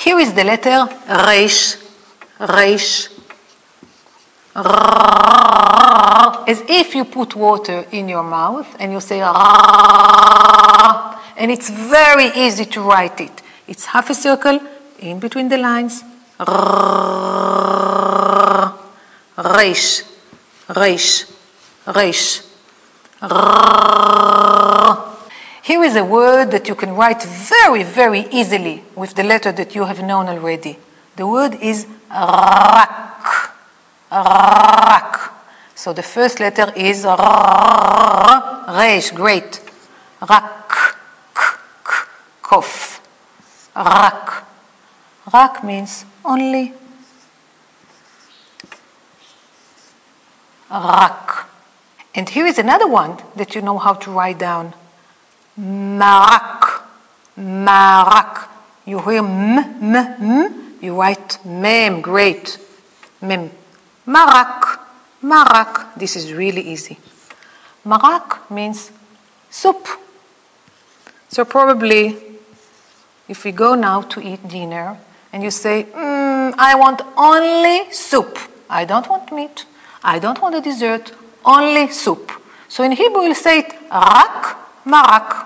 Here is the letter Reish, Reish, as if you put water in your mouth and you say and it's very easy to write it. It's half a circle in between the lines. Reish, Reish, Reish. Here is a word that you can write very, very easily with the letter that you have known already. The word is rak. Rak. So the first letter is resh, great. Rak, k, k, kof. Rak. Rak means only. Rak. And here is another one that you know how to write down. Marak. Marak. You hear m, m, m. You write mem. Great. Mem. Marak. Marak. This is really easy. Marak means soup. So probably if we go now to eat dinner and you say, mm, I want only soup. I don't want meat. I don't want a dessert. Only soup. So in Hebrew we'll say it rak marak.